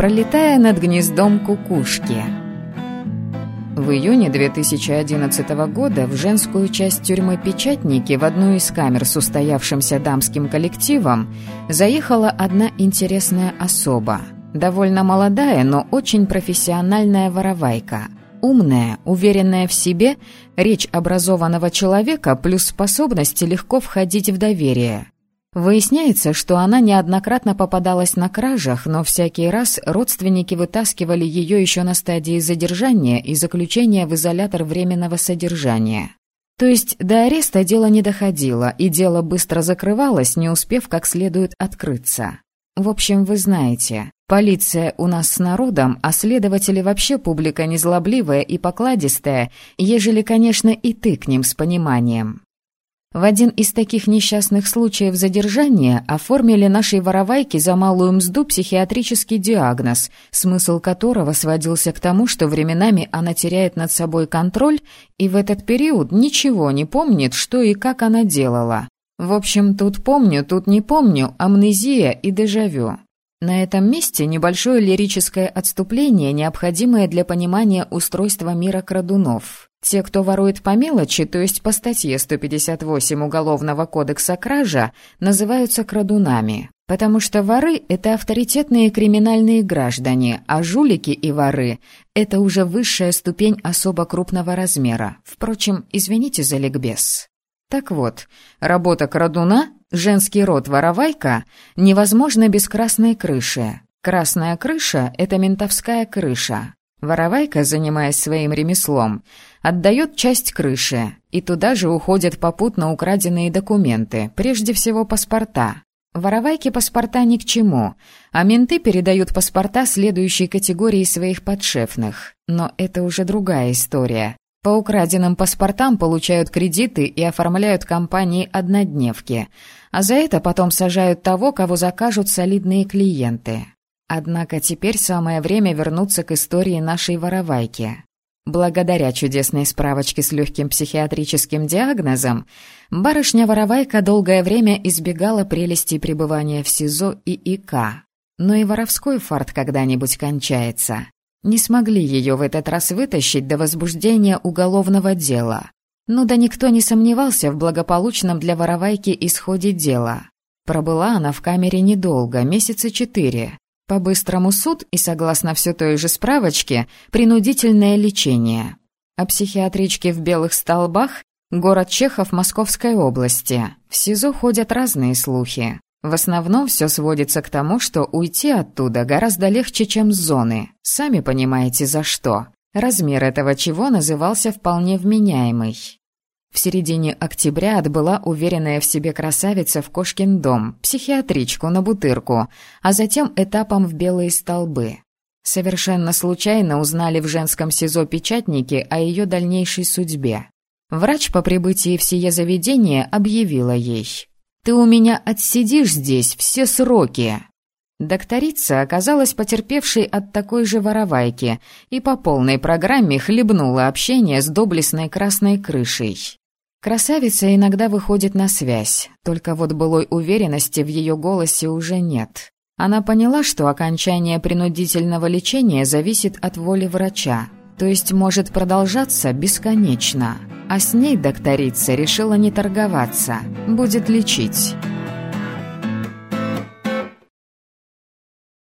пролетая над гнездом кукушки. В июне 2011 года в женскую часть тюрьмы «Печатники» в одну из камер с устоявшимся дамским коллективом заехала одна интересная особа. Довольно молодая, но очень профессиональная воровайка. Умная, уверенная в себе, речь образованного человека плюс способности легко входить в доверие – Выясняется, что она неоднократно попадалась на кражах, но всякий раз родственники вытаскивали ее еще на стадии задержания и заключения в изолятор временного содержания. То есть до ареста дело не доходило, и дело быстро закрывалось, не успев как следует открыться. В общем, вы знаете, полиция у нас с народом, а следователи вообще публика незлобливая и покладистая, ежели, конечно, и ты к ним с пониманием. В один из таких несчастных случаев задержания оформили нашей воровайке за малую мзду психиатрический диагноз, смысл которого сводился к тому, что временами она теряет над собой контроль и в этот период ничего не помнит, что и как она делала. В общем, тут помню, тут не помню, амнезия и дежавю. На этом месте небольшое лирическое отступление, необходимое для понимания устройства мира крадунов. Те, кто ворует по мелочи, то есть по статье 158 Уголовного кодекса кража, называются крадунами. Потому что воры – это авторитетные криминальные граждане, а жулики и воры – это уже высшая ступень особо крупного размера. Впрочем, извините за ликбез. Так вот, работа крадуна, женский род воровайка, невозможна без красной крыши. Красная крыша – это ментовская крыша. Воровайка, занимаясь своим ремеслом, отдает часть крыши, и туда же уходят попутно украденные документы, прежде всего паспорта. Воровайке паспорта ни к чему, а менты передают паспорта следующей категории своих подшефных. Но это уже другая история. По украденным паспортам получают кредиты и оформляют компании-однодневки, а за это потом сажают того, кого закажут солидные клиенты. Однако теперь самое время вернуться к истории нашей воровайки. Благодаря чудесной справочке с легким психиатрическим диагнозом, барышня-воровайка долгое время избегала прелести пребывания в СИЗО и ИК. Но и воровской фарт когда-нибудь кончается. Не смогли ее в этот раз вытащить до возбуждения уголовного дела. Ну да никто не сомневался в благополучном для воровайки исходе дела. Пробыла она в камере недолго, месяца четыре, по-быстрому суд и, согласно все той же справочке, принудительное лечение. О психиатричке в белых столбах город Чехов Московской области. В СИЗО ходят разные слухи. В основном все сводится к тому, что уйти оттуда гораздо легче, чем с зоны. Сами понимаете, за что. Размер этого чего назывался вполне вменяемый. В середине октября отбыла уверенная в себе красавица в Кошкин дом, психиатричку на бутырку, а затем этапом в белые столбы. Совершенно случайно узнали в женском СИЗО печатники о ее дальнейшей судьбе. Врач по прибытии в сие заведение объявила ей «Ты у меня отсидишь здесь все сроки». Докторица оказалась потерпевшей от такой же воровайки и по полной программе хлебнула общение с доблестной красной крышей. Красавица иногда выходит на связь, только вот былой уверенности в ее голосе уже нет. Она поняла, что окончание принудительного лечения зависит от воли врача, то есть может продолжаться бесконечно. А с ней докторица решила не торговаться, будет лечить.